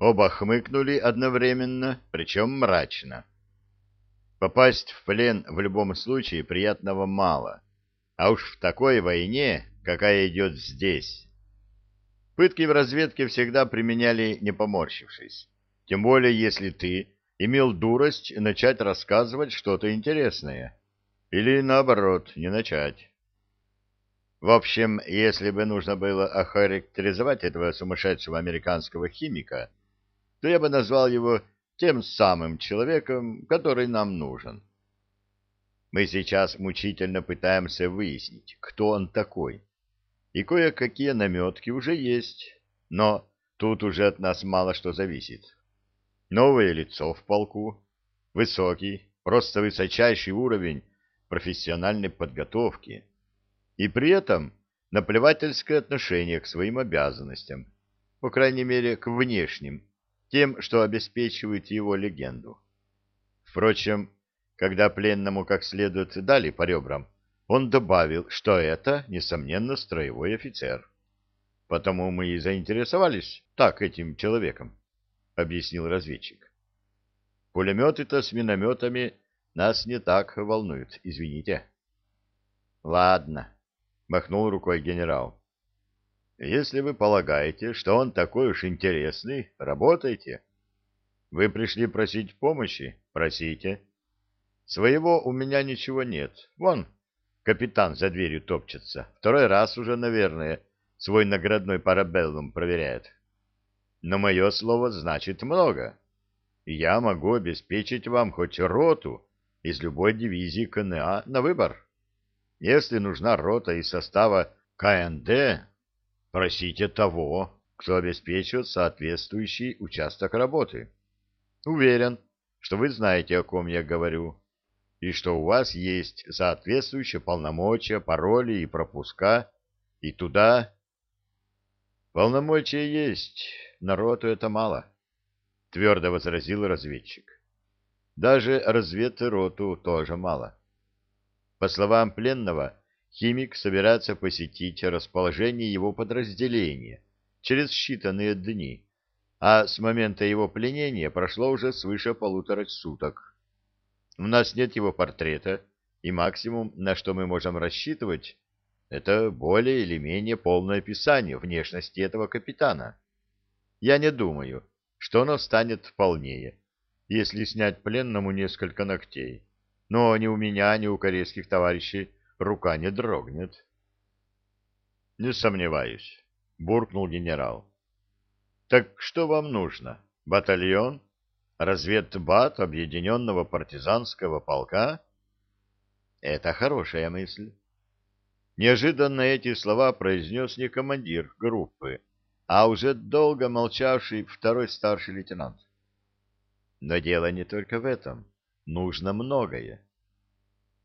Оба хмыкнули одновременно, причем мрачно. Попасть в плен в любом случае приятного мало, а уж в такой войне, какая идет здесь. Пытки в разведке всегда применяли не поморщившись, тем более если ты имел дурость начать рассказывать что-то интересное, или наоборот, не начать. В общем, если бы нужно было охарактеризовать этого сумасшедшего американского химика, то я бы назвал его тем самым человеком, который нам нужен. Мы сейчас мучительно пытаемся выяснить, кто он такой. И кое-какие наметки уже есть, но тут уже от нас мало что зависит. Новое лицо в полку, высокий, просто высочайший уровень профессиональной подготовки — и при этом наплевательское отношение к своим обязанностям, по крайней мере, к внешним, тем, что обеспечивает его легенду. Впрочем, когда пленному как следует дали по ребрам, он добавил, что это, несомненно, строевой офицер. Потому мы и заинтересовались так этим человеком, — объяснил разведчик. Пулеметы-то с минометами нас не так волнуют, извините. — Ладно, — махнул рукой генерал. «Если вы полагаете, что он такой уж интересный, работайте. Вы пришли просить помощи? Просите. Своего у меня ничего нет. Вон, капитан за дверью топчется. Второй раз уже, наверное, свой наградной парабеллум проверяет. Но мое слово значит много. Я могу обеспечить вам хоть роту из любой дивизии КНА на выбор». Если нужна рота из состава КНД, просите того, кто обеспечит соответствующий участок работы. Уверен, что вы знаете, о ком я говорю, и что у вас есть соответствующие полномочия, пароли и пропуска, и туда... Полномочия есть, народу это мало, — твердо возразил разведчик. Даже разведроту тоже мало. По словам пленного, химик собирается посетить расположение его подразделения через считанные дни, а с момента его пленения прошло уже свыше полутора суток. У нас нет его портрета, и максимум, на что мы можем рассчитывать, это более или менее полное описание внешности этого капитана. Я не думаю, что оно станет полнее, если снять пленному несколько ногтей но ни у меня, ни у корейских товарищей рука не дрогнет. — Не сомневаюсь, — буркнул генерал. — Так что вам нужно? Батальон? Разведбат Объединенного партизанского полка? — Это хорошая мысль. Неожиданно эти слова произнес не командир группы, а уже долго молчавший второй старший лейтенант. Но дело не только в этом нужно многое.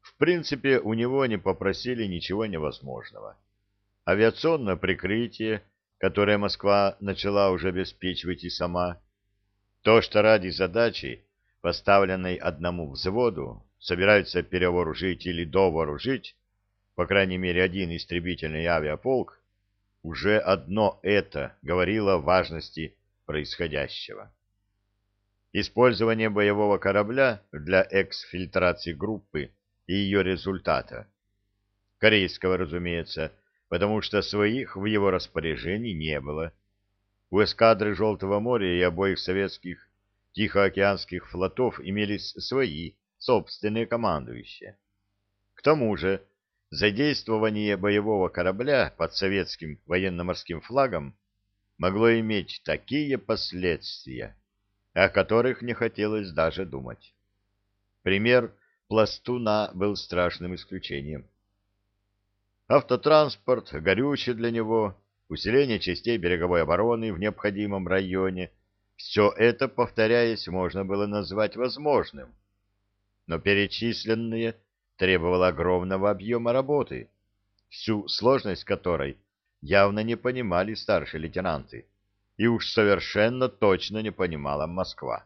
В принципе, у него не попросили ничего невозможного. Авиационное прикрытие, которое Москва начала уже обеспечивать и сама, то, что ради задачи, поставленной одному взводу, собираются перевооружить или довооружить, по крайней мере, один истребительный авиаполк, уже одно это говорило о важности происходящего. Использование боевого корабля для эксфильтрации группы и ее результата. Корейского, разумеется, потому что своих в его распоряжении не было. У эскадры Желтого моря и обоих советских Тихоокеанских флотов имелись свои собственные командующие. К тому же, задействование боевого корабля под советским военно-морским флагом могло иметь такие последствия, о которых не хотелось даже думать. Пример пластуна был страшным исключением. Автотранспорт, горючее для него, усиление частей береговой обороны в необходимом районе — все это, повторяясь, можно было назвать возможным. Но перечисленное требовало огромного объема работы, всю сложность которой явно не понимали старшие лейтенанты и уж совершенно точно не понимала Москва.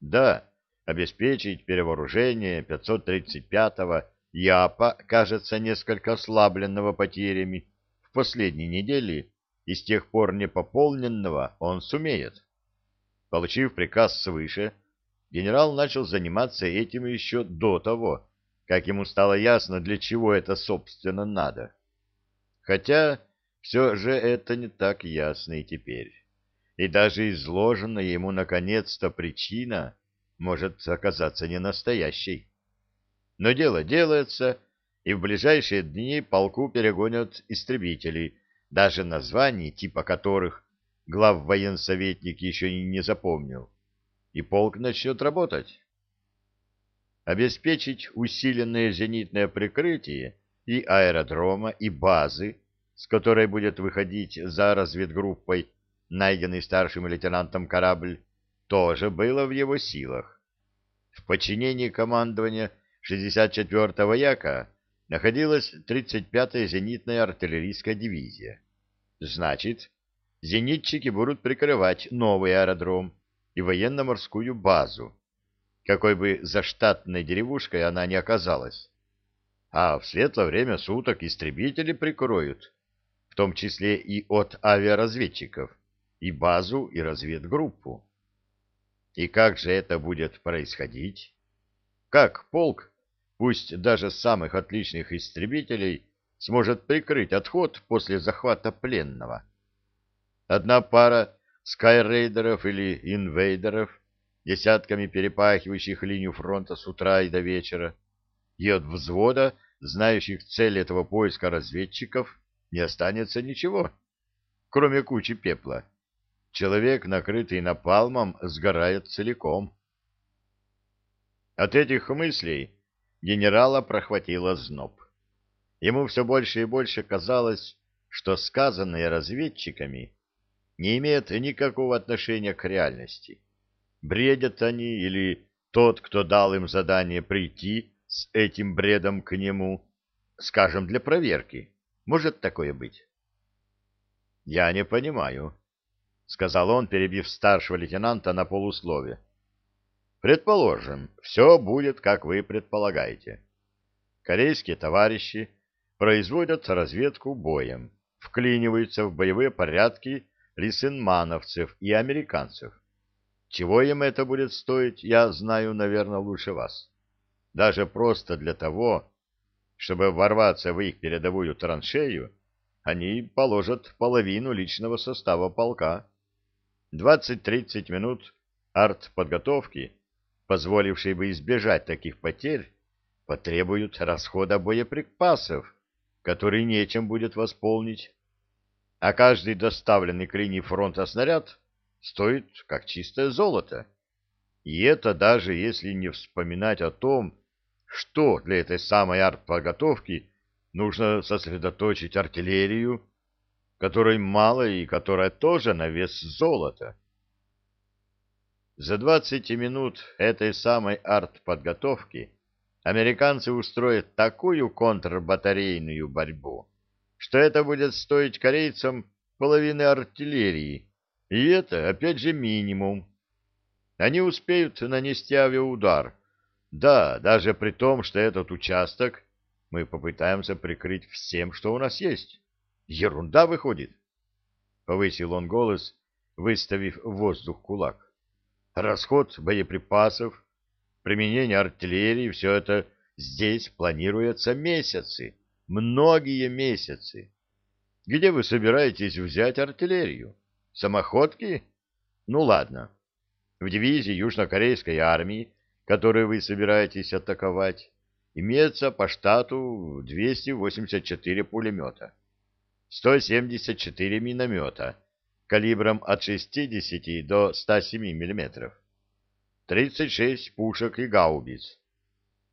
Да, обеспечить перевооружение 535-го ЯПа, кажется, несколько ослабленного потерями в последней неделе и с тех пор не пополненного он сумеет. Получив приказ свыше, генерал начал заниматься этим еще до того, как ему стало ясно, для чего это, собственно, надо. Хотя все же это не так ясно и теперь. И даже изложенная ему наконец-то причина может оказаться не настоящей. Но дело делается, и в ближайшие дни полку перегонят истребители, даже названий, типа которых глав военсоветник еще и не запомнил, и полк начнет работать. Обеспечить усиленное зенитное прикрытие и аэродрома, и базы, с которой будет выходить за разведгруппой найденный старшим лейтенантом корабль, тоже было в его силах. В подчинении командования 64-го Яка находилась 35-я зенитная артиллерийская дивизия. Значит, зенитчики будут прикрывать новый аэродром и военно-морскую базу, какой бы заштатной деревушкой она ни оказалась. А в светлое время суток истребители прикроют, в том числе и от авиаразведчиков, и базу, и разведгруппу. И как же это будет происходить? Как полк, пусть даже самых отличных истребителей, сможет прикрыть отход после захвата пленного? Одна пара скайрейдеров или инвейдеров, десятками перепахивающих линию фронта с утра и до вечера, и от взвода, знающих цель этого поиска разведчиков, не останется ничего, кроме кучи пепла. Человек, накрытый напалмом, сгорает целиком. От этих мыслей генерала прохватило зноб. Ему все больше и больше казалось, что сказанное разведчиками не имеет никакого отношения к реальности. Бредят они или тот, кто дал им задание прийти с этим бредом к нему, скажем, для проверки. Может такое быть? — Я не понимаю, — сказал он, перебив старшего лейтенанта на полуслове. — Предположим, все будет, как вы предполагаете. Корейские товарищи производят разведку боем, вклиниваются в боевые порядки лисенмановцев и американцев. Чего им это будет стоить, я знаю, наверное, лучше вас. Даже просто для того, чтобы ворваться в их передовую траншею, они положат половину личного состава полка. 20-30 минут артподготовки, позволившей бы избежать таких потерь, потребуют расхода боеприпасов, который нечем будет восполнить а каждый доставленный к линии фронта снаряд стоит как чистое золото. И это даже если не вспоминать о том, что для этой самой артподготовки нужно сосредоточить артиллерию, которой мало и которая тоже на вес золота. За 20 минут этой самой артподготовки американцы устроят такую контрбатарейную борьбу, что это будет стоить корейцам половины артиллерии, и это, опять же, минимум. Они успеют нанести авиаудар. Да, даже при том, что этот участок мы попытаемся прикрыть всем, что у нас есть. Ерунда выходит. Повысил он голос, выставив в воздух кулак. Расход боеприпасов, применение артиллерии, все это здесь планируется месяцы многие месяцы. Где вы собираетесь взять артиллерию? Самоходки? Ну ладно. В дивизии южнокорейской армии, которую вы собираетесь атаковать, имеется по штату 284 пулемета, 174 миномета калибром от 60 до 107 мм, 36 пушек и гаубиц.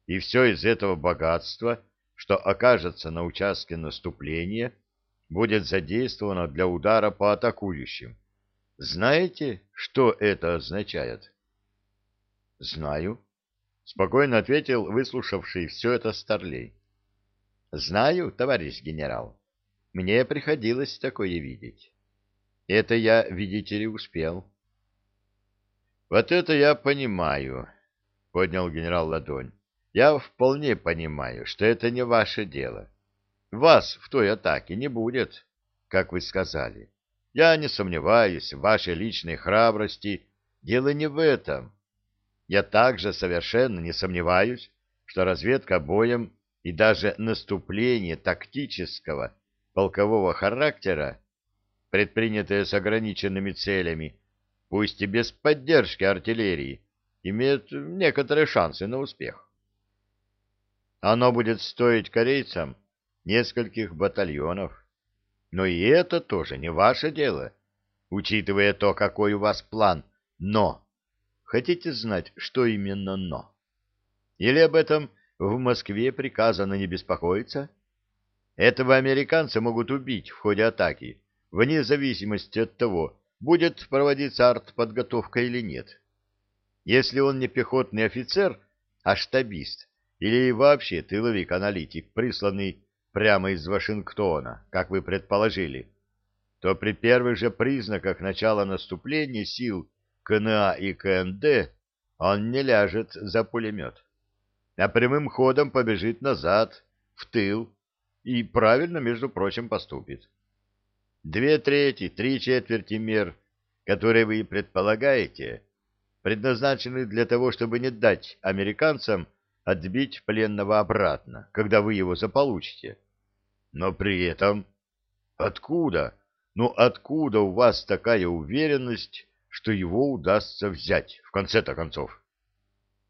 И все из этого богатства – что окажется на участке наступления, будет задействовано для удара по атакующим. Знаете, что это означает? — Знаю, — спокойно ответил выслушавший все это старлей. — Знаю, товарищ генерал. Мне приходилось такое видеть. Это я, видите ли, успел. — Вот это я понимаю, — поднял генерал ладонь. Я вполне понимаю, что это не ваше дело. Вас в той атаке не будет, как вы сказали. Я не сомневаюсь в вашей личной храбрости дело не в этом. Я также совершенно не сомневаюсь, что разведка боем и даже наступление тактического полкового характера, предпринятые с ограниченными целями, пусть и без поддержки артиллерии, имеют некоторые шансы на успех. Оно будет стоить корейцам нескольких батальонов. Но и это тоже не ваше дело, учитывая то, какой у вас план. Но! Хотите знать, что именно «но»? Или об этом в Москве приказано не беспокоиться? Этого американцы могут убить в ходе атаки, вне зависимости от того, будет проводиться артподготовка или нет. Если он не пехотный офицер, а штабист, или вообще тыловик-аналитик, присланный прямо из Вашингтона, как вы предположили, то при первых же признаках начала наступления сил КНА и КНД он не ляжет за пулемет, а прямым ходом побежит назад, в тыл, и правильно, между прочим, поступит. Две трети, три четверти мер, которые вы предполагаете, предназначены для того, чтобы не дать американцам отбить пленного обратно, когда вы его заполучите. Но при этом... Откуда? Ну откуда у вас такая уверенность, что его удастся взять, в конце-то концов?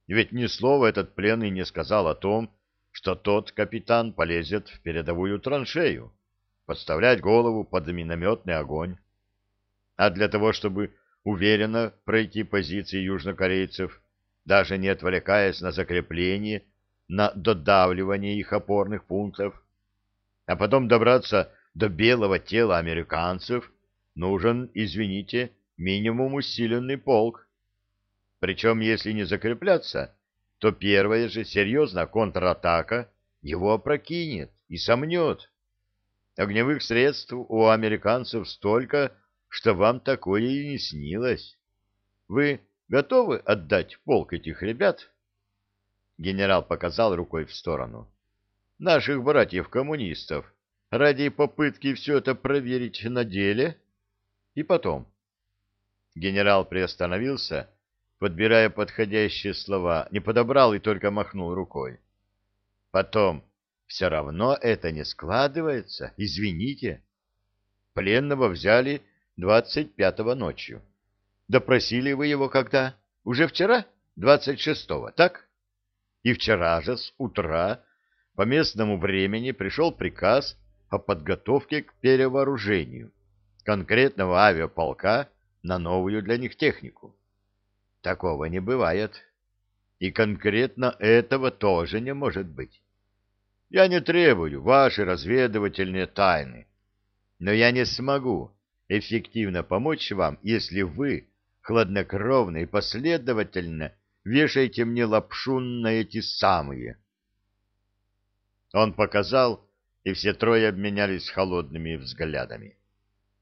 Ведь ни слова этот пленный не сказал о том, что тот капитан полезет в передовую траншею, подставлять голову под минометный огонь. А для того, чтобы уверенно пройти позиции южнокорейцев, даже не отвлекаясь на закрепление, на додавливание их опорных пунктов, а потом добраться до белого тела американцев, нужен, извините, минимум усиленный полк. Причем, если не закрепляться, то первая же серьезная контратака его опрокинет и сомнет. Огневых средств у американцев столько, что вам такое и не снилось. Вы готовы отдать полк этих ребят? Генерал показал рукой в сторону. Наших братьев-коммунистов ради попытки все это проверить на деле? И потом. Генерал приостановился, подбирая подходящие слова, не подобрал и только махнул рукой. Потом. Все равно это не складывается, извините. Пленного взяли двадцать пятого ночью. Допросили вы его когда? Уже вчера? Двадцать шестого, так? И вчера же с утра по местному времени пришел приказ о подготовке к перевооружению конкретного авиаполка на новую для них технику. Такого не бывает. И конкретно этого тоже не может быть. Я не требую ваши разведывательные тайны, но я не смогу эффективно помочь вам, если вы хладнокровно и последовательно вешаете мне лапшу на эти самые. Он показал, и все трое обменялись холодными взглядами.